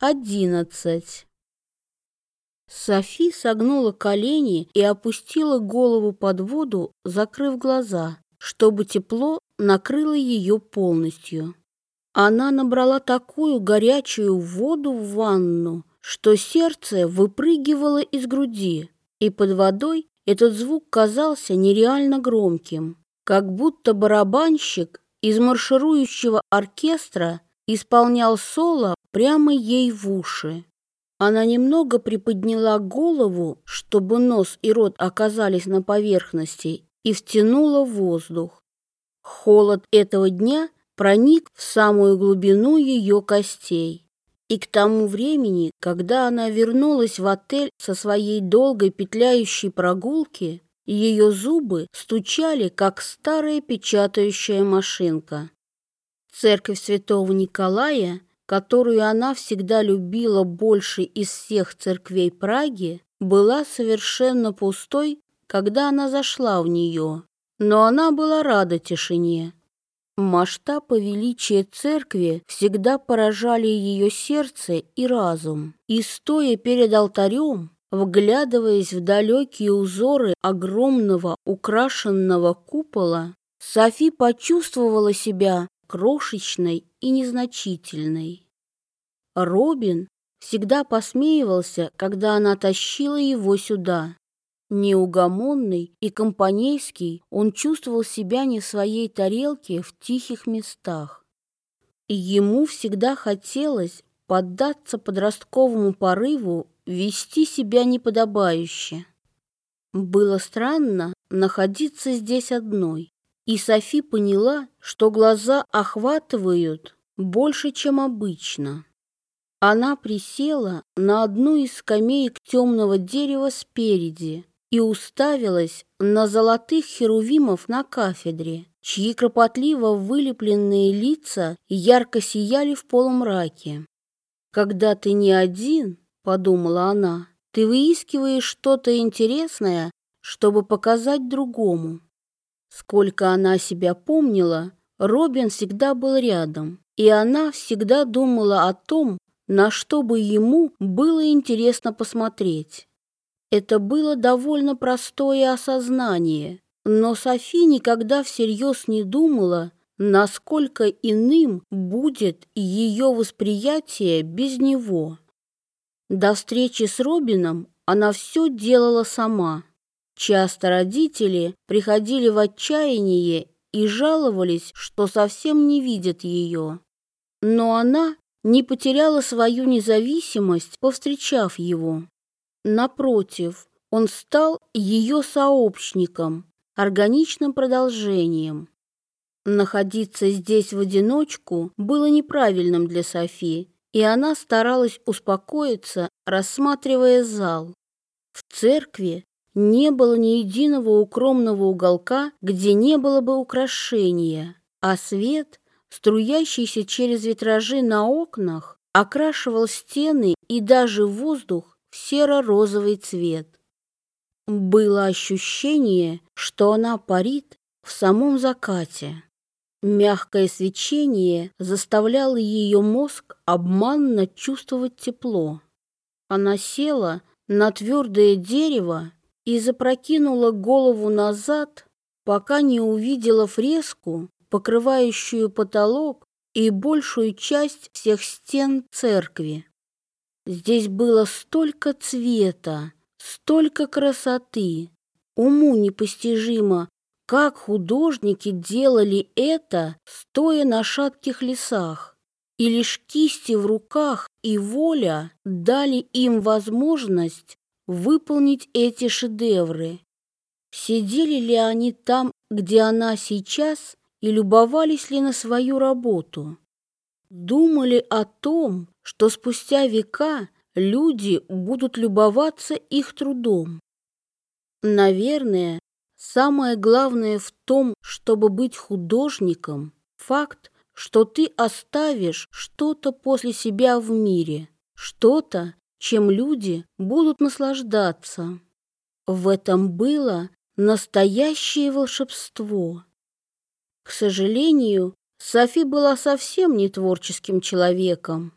11. Софи согнула колени и опустила голову под воду, закрыв глаза, чтобы тепло накрыло ее полностью. Она набрала такую горячую воду в ванну, что сердце выпрыгивало из груди, и под водой этот звук казался нереально громким, как будто барабанщик из марширующего оркестра исполнял соло прямо ей в уши. Она немного приподняла голову, чтобы нос и рот оказались на поверхности, и втянула воздух. Холод этого дня проник в самую глубину ее костей. И к тому времени, когда она вернулась в отель со своей долгой петляющей прогулки, ее зубы стучали, как старая печатающая машинка. Церковь святого Николая, которую она всегда любила больше из всех церквей Праги, была совершенно пустой, когда она зашла в нее, но она была рада тишине. Масштаб и величие церкви всегда поражали ее сердце и разум, и, стоя перед алтарем, вглядываясь в далекие узоры огромного украшенного купола, Софи почувствовала себя крошечной и незначительной. Робин всегда посмеивался, когда она тащила его сюда. Неугомонный и компанейский, он чувствовал себя не в своей тарелке в тихих местах. И ему всегда хотелось поддаться подростковому порыву вести себя неподобающе. Было странно находиться здесь одной. И Софи поняла, что глаза охватывают больше, чем обычно. Она присела на одну из скамеек темного дерева спереди и уставилась на золотых херувимов на кафедре, чьи кропотливо вылепленные лица ярко сияли в полумраке. «Когда ты не один», — подумала она, — «ты выискиваешь что-то интересное, чтобы показать другому». Сколько она себя помнила, Робин всегда был рядом, и она всегда думала о том, на что бы ему было интересно посмотреть. Это было довольно простое осознание, но Софи никогда всерьез не думала, насколько иным будет ее восприятие без него. До встречи с Робином она все делала сама. Часто родители приходили в отчаяние и жаловались, что совсем не видят ее. Но она не потеряла свою независимость, повстречав его. Напротив, он стал ее сообщником, органичным продолжением. Находиться здесь в одиночку было неправильным для Софи, и она старалась успокоиться, рассматривая зал. В церкви не было ни единого укромного уголка, где не было бы украшения, а свет, струящийся через витражи на окнах, окрашивал стены и даже воздух в серо-розовый цвет. Было ощущение, что она парит в самом закате. Мягкое свечение заставляло ее мозг обманно чувствовать тепло. Она села на твердое дерево и запрокинула голову назад, пока не увидела фреску, покрывающую потолок и большую часть всех стен церкви. Здесь было столько цвета, столько красоты. Уму непостижимо, как художники делали это, стоя на шатких лесах. И лишь кисти в руках и воля дали им возможность выполнить эти шедевры. Сидели ли они там, где она сейчас, и любовались ли на свою работу? Думали о том, что спустя века люди будут любоваться их трудом. Наверное, самое главное в том, чтобы быть художником, факт, что ты оставишь что-то после себя в мире, что-то, чем люди будут наслаждаться. В этом было настоящее волшебство. К сожалению, Софи была совсем не творческим человеком.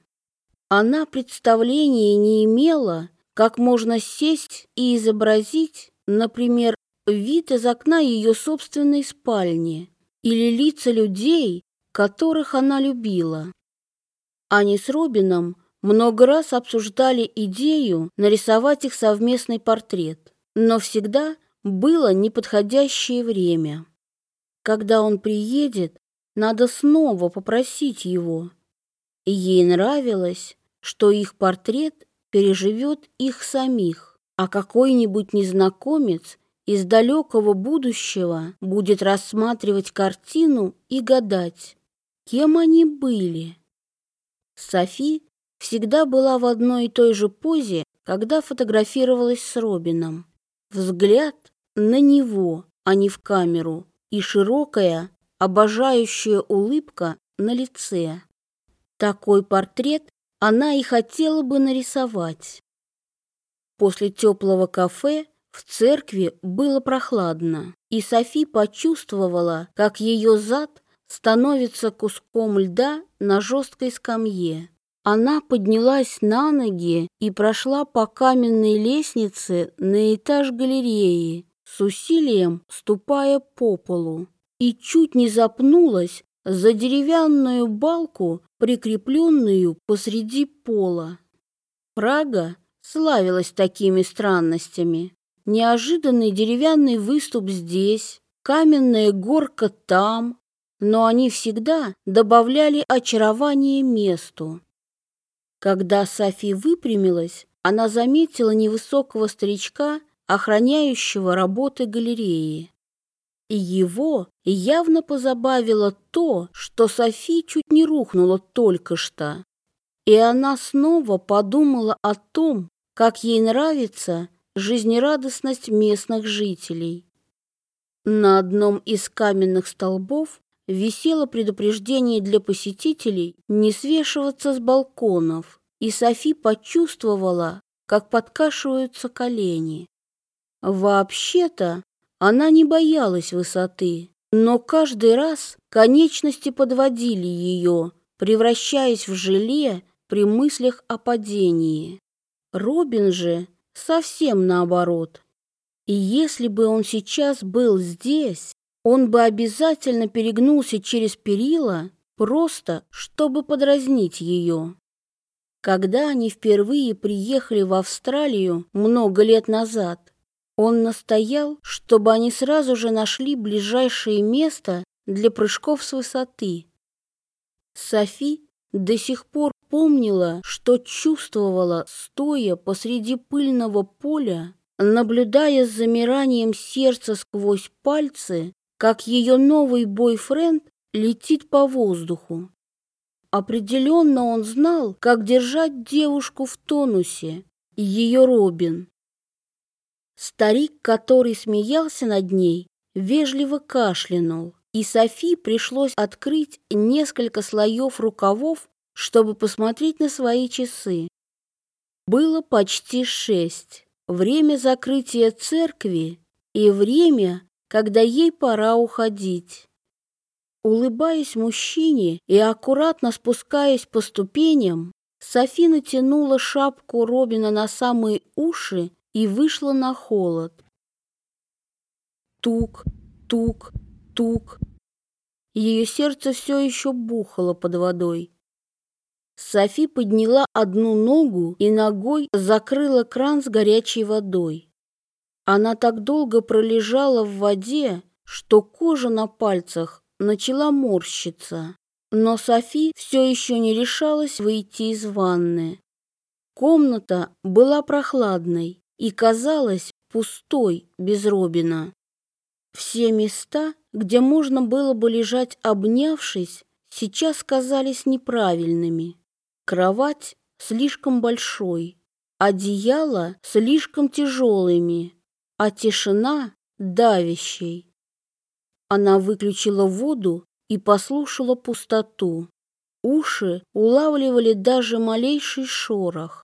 Она представления не имела, как можно сесть и изобразить, например, вид из окна ее собственной спальни или лица людей, которых она любила. Они с Робином много раз обсуждали идею нарисовать их совместный портрет, но всегда было неподходящее время. Когда он приедет, надо снова попросить его. Ей нравилось, что их портрет переживет их самих, а какой-нибудь незнакомец из далекого будущего будет рассматривать картину и гадать, кем они были. Софи всегда была в одной и той же позе, когда фотографировалась с Робином. Взгляд на него, а не в камеру, и широкая, обожающая улыбка на лице. Такой портрет она и хотела бы нарисовать. После теплого кафе в церкви было прохладно, и Софи почувствовала, как ее зад становится куском льда на жесткой скамье. Она поднялась на ноги и прошла по каменной лестнице на этаж галереи, с усилием ступая по полу, и чуть не запнулась за деревянную балку, прикрепленную посреди пола. Прага славилась такими странностями. Неожиданный деревянный выступ здесь, каменная горка там, но они всегда добавляли очарование месту. Когда Софи выпрямилась, она заметила невысокого старичка, охраняющего работы галереи. И его явно позабавило то, что Софи чуть не рухнула только что. И она снова подумала о том, как ей нравится жизнерадостность местных жителей. На одном из каменных столбов висело предупреждение для посетителей не свешиваться с балконов, и Софи почувствовала, как подкашиваются колени. Вообще-то она не боялась высоты, но каждый раз конечности подводили ее, превращаясь в желе при мыслях о падении. Робин же совсем наоборот. И если бы он сейчас был здесь, он бы обязательно перегнулся через перила, просто чтобы подразнить ее. Когда они впервые приехали в Австралию много лет назад, он настоял, чтобы они сразу же нашли ближайшее место для прыжков с высоты. Софи до сих пор помнила, что чувствовала, стоя посреди пыльного поля, наблюдая с замиранием сердца сквозь пальцы как ее новый бойфренд летит по воздуху. Определенно он знал, как держать девушку в тонусе, ее Робин. Старик, который смеялся над ней, вежливо кашлянул, и Софи пришлось открыть несколько слоев рукавов, чтобы посмотреть на свои часы. Было почти шесть. Время закрытия церкви и время, когда ей пора уходить. Улыбаясь мужчине и аккуратно спускаясь по ступеням, Софи натянула шапку Робина на самые уши и вышла на холод. Тук, тук, тук. Ее сердце все еще бухало под водой. Софи подняла одну ногу и ногой закрыла кран с горячей водой. Она так долго пролежала в воде, что кожа на пальцах начала морщиться. Но Софи все еще не решалась выйти из ванны. Комната была прохладной и казалась пустой без Робина. Все места, где можно было бы лежать обнявшись, сейчас казались неправильными. Кровать слишком большой, одеяло слишком тяжелыми, а тишина давящей. Она выключила воду и послушала пустоту. Уши улавливали даже малейший шорох.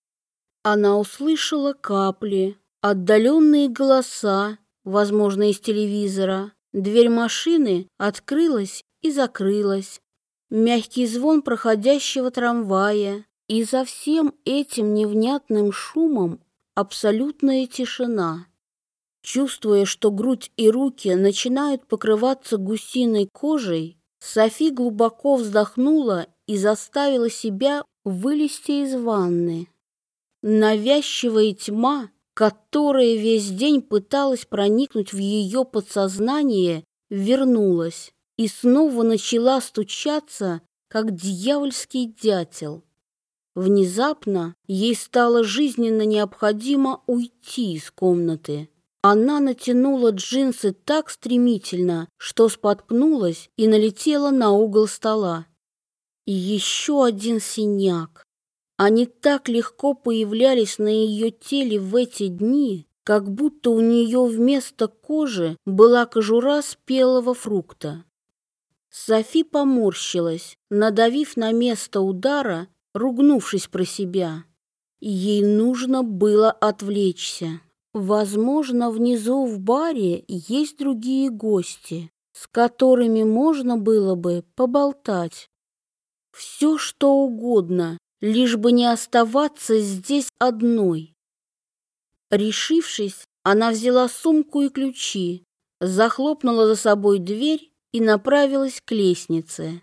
Она услышала капли, отдаленные голоса, возможно, из телевизора. Дверь машины открылась и закрылась. Мягкий звон проходящего трамвая, И за всем этим невнятным шумом абсолютная тишина. Чувствуя, что грудь и руки начинают покрываться гусиной кожей, Софи глубоко вздохнула и заставила себя вылезти из ванны. Навязчивая тьма, которая весь день пыталась проникнуть в ее подсознание, вернулась и снова начала стучаться, как дьявольский дятел. Внезапно ей стало жизненно необходимо уйти из комнаты. Она натянула джинсы так стремительно, что споткнулась и налетела на угол стола. И еще один синяк. Они так легко появлялись на ее теле в эти дни, как будто у нее вместо кожи была кожура спелого фрукта. Софи поморщилась, надавив на место удара, ругнувшись про себя. Ей нужно было отвлечься. Возможно, внизу в баре есть другие гости, с которыми можно было бы поболтать. Все что угодно, лишь бы не оставаться здесь одной. Решившись, она взяла сумку и ключи, захлопнула за собой дверь и направилась к лестнице.